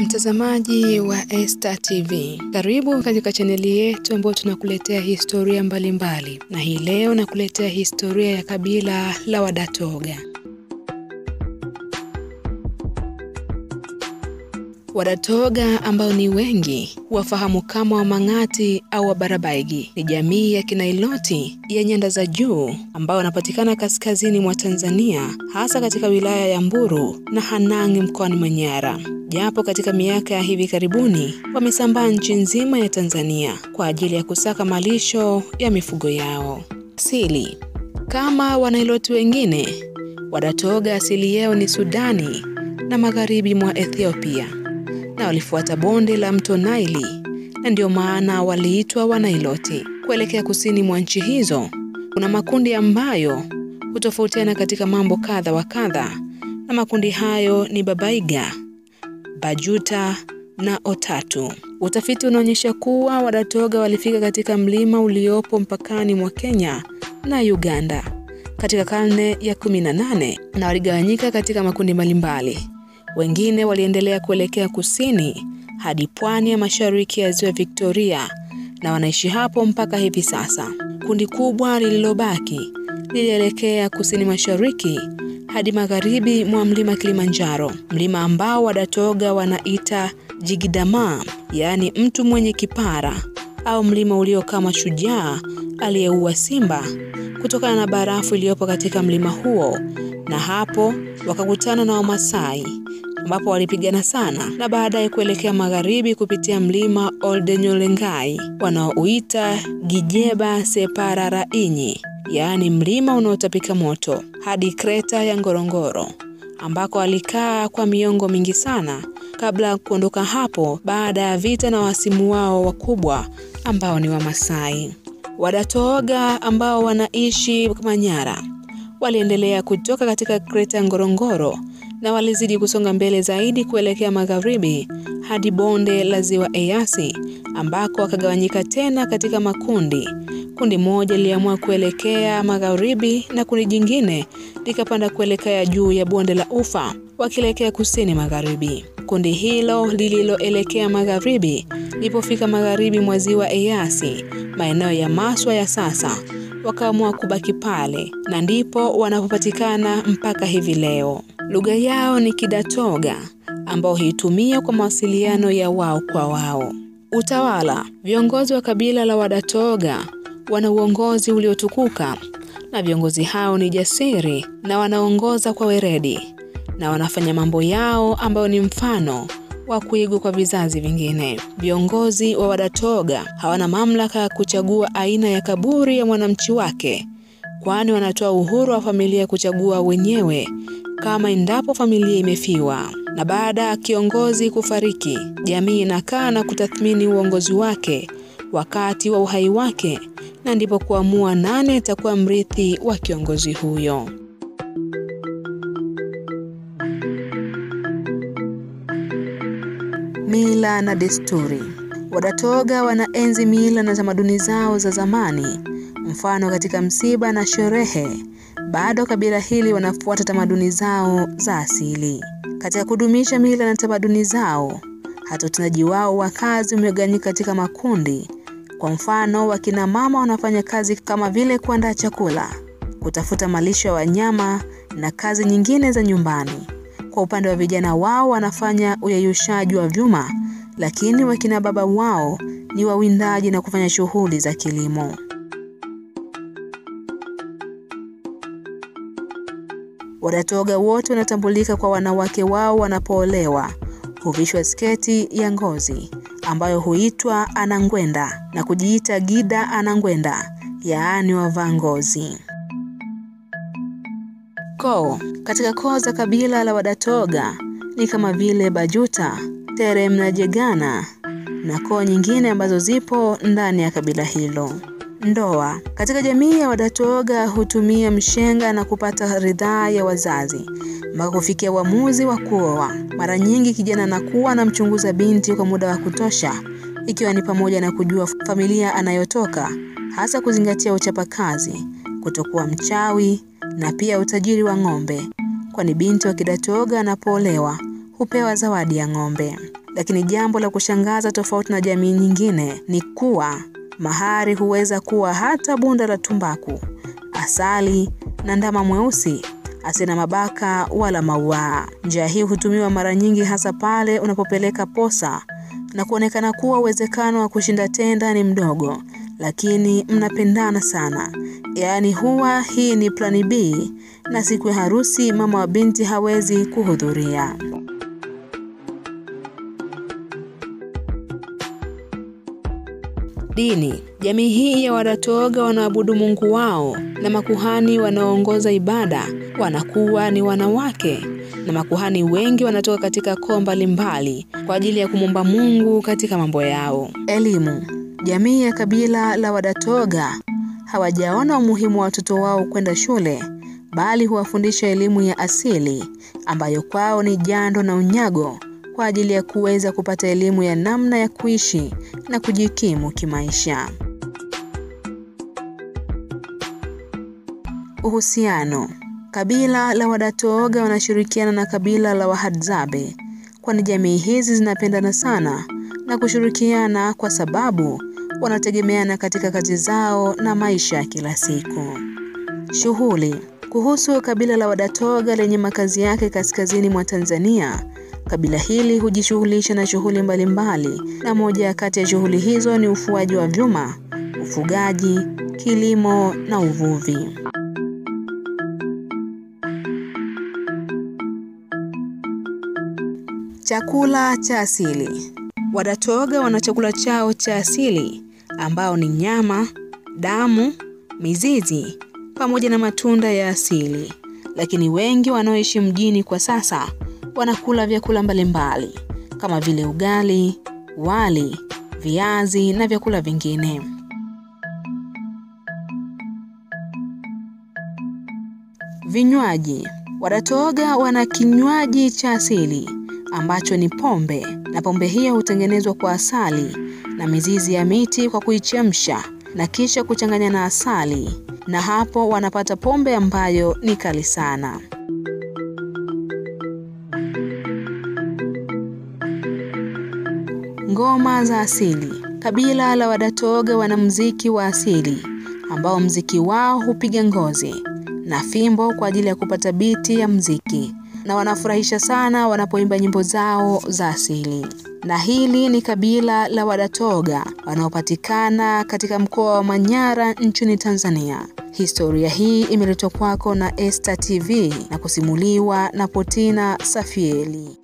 Mtazamaji wa Esta TV, karibu katika chaneli yetu ambayo tunakuletea historia mbalimbali mbali. Na hii leo nakuletea historia ya kabila la Wadatoga. Wadatoga ambao ni wengi wafahamu kama Wamang'ati au Wabarabaigi. Ni jamii ya Kinailoti ya nyanda za juu ambao wanapatikana kaskazini mwa Tanzania, hasa katika wilaya ya mburu na Hanang' mkoani Manyara, japo katika miaka ya hivi karibuni wamesambaa nchi nzima ya Tanzania kwa ajili ya kusaka malisho ya mifugo yao. Asili kama Wanailoti wengine, Wadatoga asili yao ni Sudani na magharibi mwa Ethiopia na walifuata bonde la mto Naili na ndio maana waliitwa Wanailoti. Kuelekea kusini mwa nchi hizo kuna makundi ambayo hutofautiana katika mambo kadha wa kadha, na makundi hayo ni Babaiga, Bajuta na Otatu. Utafiti unaonyesha kuwa Wadatoga walifika katika mlima uliopo mpakani mwa Kenya na Uganda katika karne ya 18 na waligawanyika katika makundi mbalimbali. Wengine waliendelea kuelekea kusini hadi pwani ya mashariki ya ziwa Victoria na wanaishi hapo mpaka hivi sasa. Kundi kubwa lililobaki lilielekea kusini mashariki hadi magharibi mwa mlima Kilimanjaro, mlima ambao Wadatoga wanaita Jigidama, yaani mtu mwenye kipara, au mlima ulio kama shujaa aliyeua simba, kutokana na barafu iliyopo katika mlima huo, na hapo wakakutana na Wamasai ambapo walipigana sana na baadaye kuelekea magharibi kupitia mlima Oldenyolengai wanaouita Gijeba Separarainyi, yaani mlima unaotapika moto, hadi kreta ya Ngorongoro ambako alikaa kwa miongo mingi sana kabla ya kuondoka hapo baada ya vita na wasimu wao wakubwa ambao ni Wamasai. Wadatoga ambao wanaishi Manyara waliendelea kutoka katika kreta Ngorongoro na walizidi kusonga mbele zaidi kuelekea magharibi hadi bonde la ziwa Eyasi ambako wakagawanyika tena katika makundi. Kundi moja liliamua kuelekea magharibi na kundi jingine likapanda kuelekea juu ya bonde la Ufa wakielekea kusini magharibi. Kundi hilo lililoelekea magharibi lilipofika magharibi mwa ziwa Eyasi, maeneo ya Maswa ya sasa, wakaamua kubaki pale na ndipo wanapopatikana mpaka hivi leo. Lugha yao ni Kidatoga ambao huitumia kwa mawasiliano ya wao kwa wao. Utawala. Viongozi wa kabila la Wadatoga wana uongozi uliotukuka na viongozi hao ni jasiri na wanaongoza kwa weredi na wanafanya mambo yao ambayo ni mfano wa kuigwa kwa vizazi vingine. Viongozi wa Wadatoga hawana mamlaka ya kuchagua aina ya kaburi ya mwanamchi wake, kwani wanatoa uhuru wa familia kuchagua wenyewe kama endapo familia imefiwa. Na baada ya kiongozi kufariki, jamii inakaa na kutathmini uongozi wake wakati wa uhai wake, na ndipo kuamua nani atakuwa mrithi wa kiongozi huyo. Mila na desturi. Wadatoga wanaenzi mila na tamaduni zao za zamani. Mfano, katika msiba na sherehe, bado kabila hili wanafuata tamaduni zao za asili. Katika kudumisha mila na tamaduni zao, hata utendaji wao wa kazi umegawanyika katika makundi. Kwa mfano, wakina mama wanafanya kazi kama vile kuandaa chakula, kutafuta malisho ya wanyama na kazi nyingine za nyumbani. Kwa upande wa vijana, wao wanafanya uyeyushaji wa vyuma, lakini wakina baba wao ni wawindaji na kufanya shughuli za kilimo. Wadatoga wote wanatambulika kwa wanawake wao wanapoolewa huvishwa sketi ya ngozi ambayo huitwa anangwenda na kujiita gida anangwenda, yaani wavaa ngozi. Koo. Katika koo za kabila la Wadatoga ni kama vile Bajuta, Terem na Jegana na koo nyingine ambazo zipo ndani ya kabila hilo. Ndoa. Katika jamii ya Wadatoga hutumia mshenga na kupata ridhaa ya wazazi mpaka kufikia uamuzi wa kuoa. Mara nyingi kijana anakuwa anamchunguza binti kwa muda wa kutosha, ikiwa ni pamoja na kujua familia anayotoka, hasa kuzingatia uchapakazi, kutokuwa mchawi na pia utajiri wa ng'ombe, kwani binti wa Kidatoga anapoolewa hupewa zawadi ya ng'ombe. Lakini jambo la kushangaza tofauti na jamii nyingine ni kuwa mahari huweza kuwa hata bunda la tumbaku, asali na ndama mweusi asina mabaka wala maua. Njia hii hutumiwa mara nyingi hasa pale unapopeleka posa na kuonekana kuwa uwezekano wa kushinda tenda ni mdogo, lakini mnapendana sana. Yaani huwa hii ni plani B na siku ya harusi mama wa binti hawezi kuhudhuria. Dini. Jamii hii ya Wadatoga wanaabudu Mungu wao na makuhani wanaoongoza ibada wanakuwa ni wanawake na makuhani wengi wanatoka katika koo mbalimbali kwa ajili ya kumwomba Mungu katika mambo yao. Elimu. Jamii ya kabila la Wadatoga hawajaona umuhimu wa watoto wao kwenda shule bali huwafundisha elimu ya asili ambayo kwao ni jando na unyago kwa ajili ya kuweza kupata elimu ya namna ya kuishi na kujikimu kimaisha. Uhusiano. Kabila la Wadatooga wanashirikiana na kabila la Wahadzabe kwani jamii hizi zinapendana sana na kushirikiana kwa sababu wanategemeana katika kazi zao na maisha ya kila siku. Shughuli. Kuhusu kabila la Wadatoga lenye makazi yake kaskazini mwa Tanzania, kabila hili hujishughulisha na shughuli mbalimbali na moja kati ya shughuli hizo ni ufuaji wa vyuma, ufugaji, kilimo na uvuvi. Chakula cha asili. Wadatoga wana chakula chao cha asili ambao ni nyama, damu, mizizi pamoja na matunda ya asili. Lakini wengi wanaoishi mjini kwa sasa wanakula vyakula mbalimbali kama vile ugali, wali, viazi na vyakula vingine. Vinywaji. Wadatoga wana kinywaji cha asili ambacho ni pombe na pombe hiyo hutengenezwa kwa asali na mizizi ya miti kwa kuichemsha na kisha kuchanganya na asali na hapo wanapata pombe ambayo ni kali sana. Ngoma za asili. Kabila la Wadatoga wana mziki wa asili ambao mziki wao hupiga ngozi na fimbo kwa ajili ya kupata biti ya mziki na wanafurahisha sana wanapoimba nyimbo zao za asili. Na hili ni kabila la Wadatoga wanaopatikana katika mkoa wa Manyara nchini Tanzania. Historia hii imeletwa kwako na Esta TV na kusimuliwa na Potina Safieli.